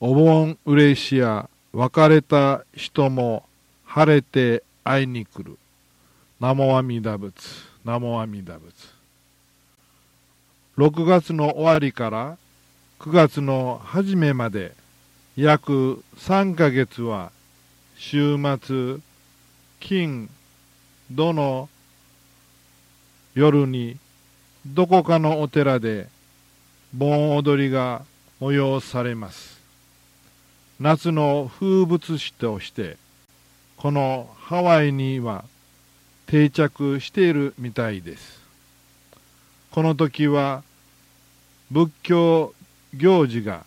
お盆嬉しや別れた人も晴れて会いに来る。ナモアミダ仏、ナモアミダ仏。6月の終わりから9月の初めまで約3ヶ月は週末、金、土の夜にどこかのお寺で盆踊りが催されます。夏の風物詩としてこのハワイには定着しているみたいです。この時は仏教行事が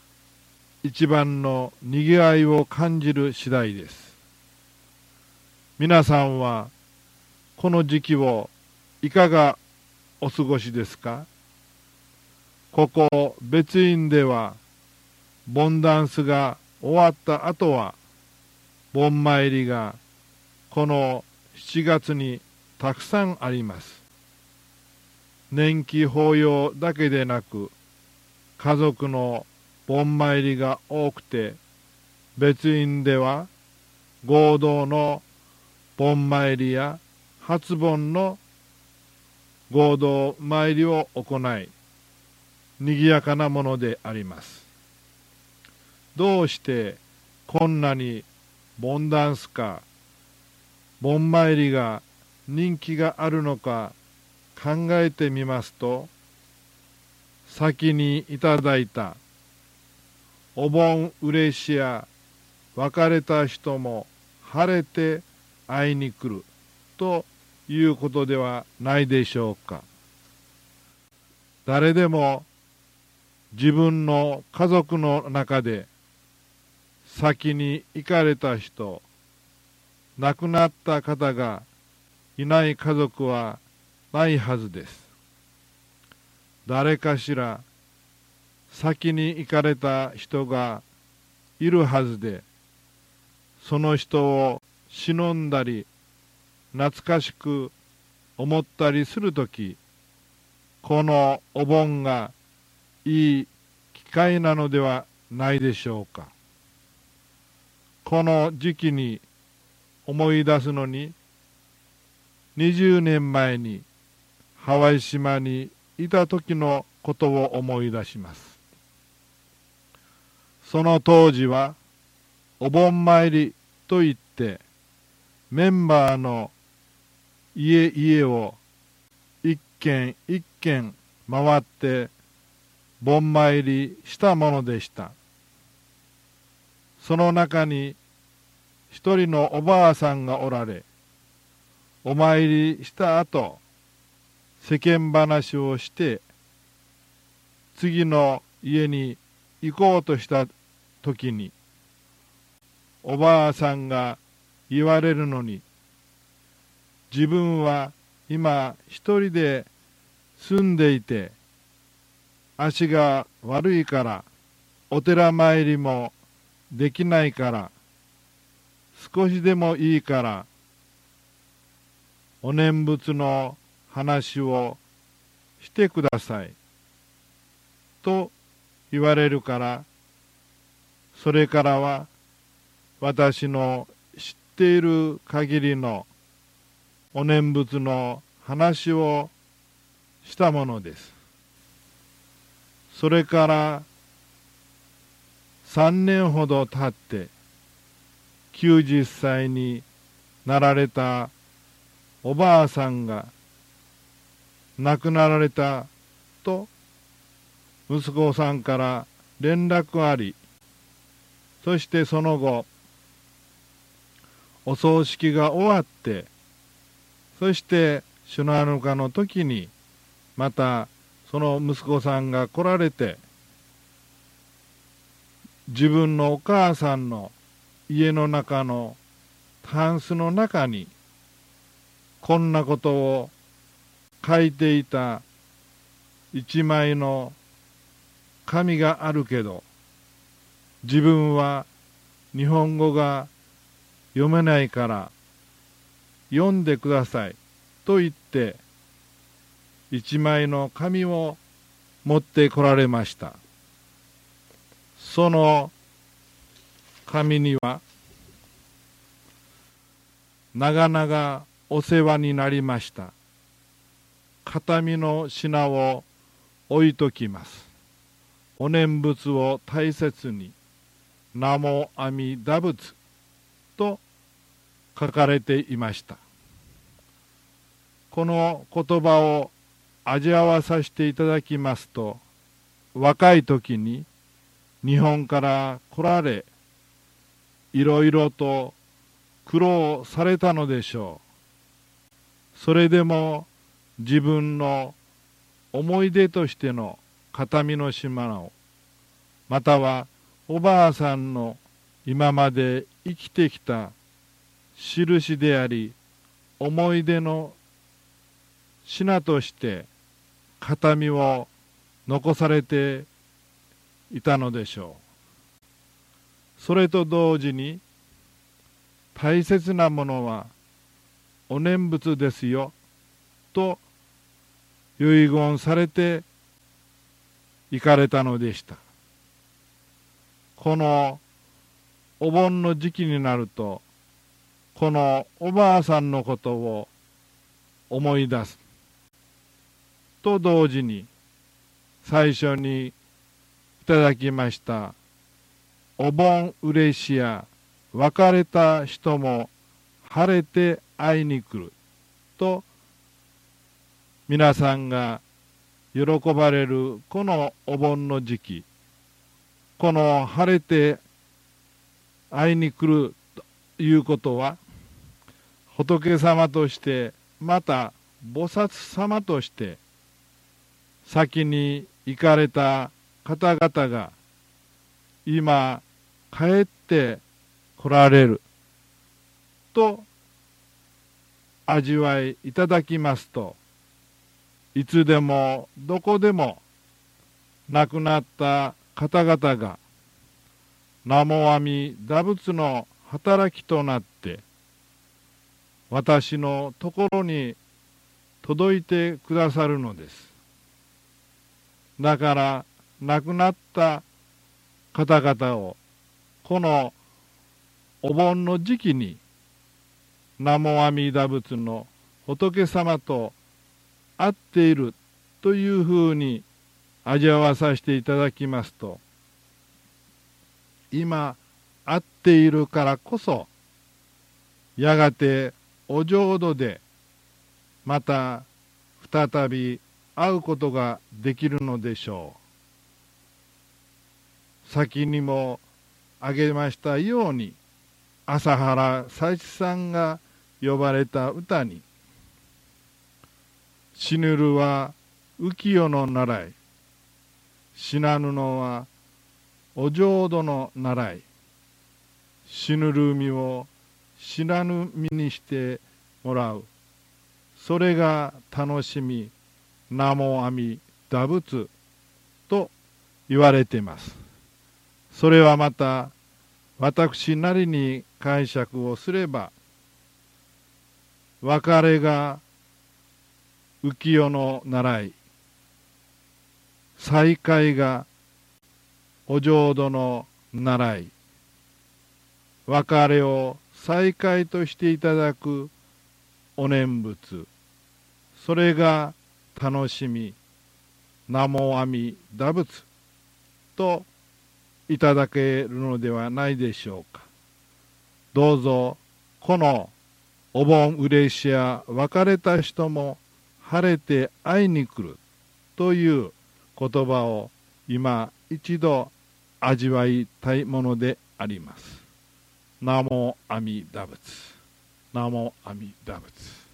一番のにぎわいを感じる次第です。皆さんはこの時期をいかがお過ごしですか？ここ別院では盆ダンスが終わった後は盆参りがこの7月にたくさんあります。年季法要だけでなく家族の盆参りが多くて別院では合同の盆参りや初盆の合同参りを行いにぎやかなものでありますどうしてこんなに盆ダンスか盆参りが人気があるのか考えてみますと先にいただいたお盆うれしや別れた人も晴れて会いに来るということではないでしょうか。誰でも自分の家族の中で先に行かれた人亡くなった方がいない家族はないはずです。誰かしら先に行かれた人がいるはずでその人を忍んだり懐かしく思ったりするときこのお盆がいい機会なのではないでしょうか。この時期に思い出すのに20年前にハワイ島にいた時のことを思い出します。その当時はお盆参りといってメンバーの家々を一軒一軒回って盆参りしたものでした。その中に一人のおばあさんがおられお参りした後世間話をして次の家に行こうとした時におばあさんが言われるのに自分は今一人で住んでいて足が悪いからお寺参りもできないから少しでもいいからお念仏の話をしてください。と言われるからそれからは私の知っている限りのお念仏の話をしたものです。それから3年ほど経って90歳になられたおばあさんが亡くなられたと息子さんから連絡ありそしてその後お葬式が終わってそしてシュナヌカの時にまたその息子さんが来られて自分のお母さんの家の中のタンスの中にこんなことを書いていた一枚の紙があるけど自分は日本語が読めないから読んでくださいと言って一枚の紙を持ってこられました。その神には長々お世話になりました。形見の品を置いときます。お念仏を大切に名も阿弥陀仏と書かれていました。この言葉を味わわさせていただきますと若い時に日本から来られいろいろと苦労されたのでしょう。それでも自分の思い出としての形見の島をまたはおばあさんの今まで生きてきた印であり思い出の品として形見を残されていたのでしょう。それと同時に大切なものはお念仏ですよと遺言されて行かれたのでした。このお盆の時期になるとこのおばあさんのことを思い出す。と同時に最初にただきました。お盆うれしや別れた人も晴れて会いに来ると皆さんが喜ばれるこのお盆の時期この晴れて会いに来るということは仏様としてまた菩薩様として先に行かれた方々が今帰って来られると味わいいただきますといつでもどこでも亡くなった方々が南無阿弥陀仏の働きとなって私のところに届いてくださるのです。だから亡くなった方々をこのお盆の時期に南無阿弥陀仏の仏様と合っているというふうに味わわさせていただきますと今合っているからこそやがてお浄土でまた再び会うことができるのでしょう。先にも挙げましたように朝原佐一さんが呼ばれた歌に「死ぬるは浮世の習い死なぬのはお浄土の習い死ぬる海を死なぬ身にしてもらう。それが楽しみ名も阿弥陀仏と言われています。それはまた私なりに解釈をすれば別れが浮世の習い再会がお浄土の習い別れを再会としていただくお念仏それが楽しみ南無阿弥陀仏といただけるのではないでしょうかどうぞこのお盆うれしや別れた人も晴れて会いに来るという言葉を今一度味わいたいものであります。ナモ阿弥陀仏。ナモ阿弥陀仏。